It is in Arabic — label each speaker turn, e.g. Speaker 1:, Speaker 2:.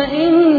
Speaker 1: فإن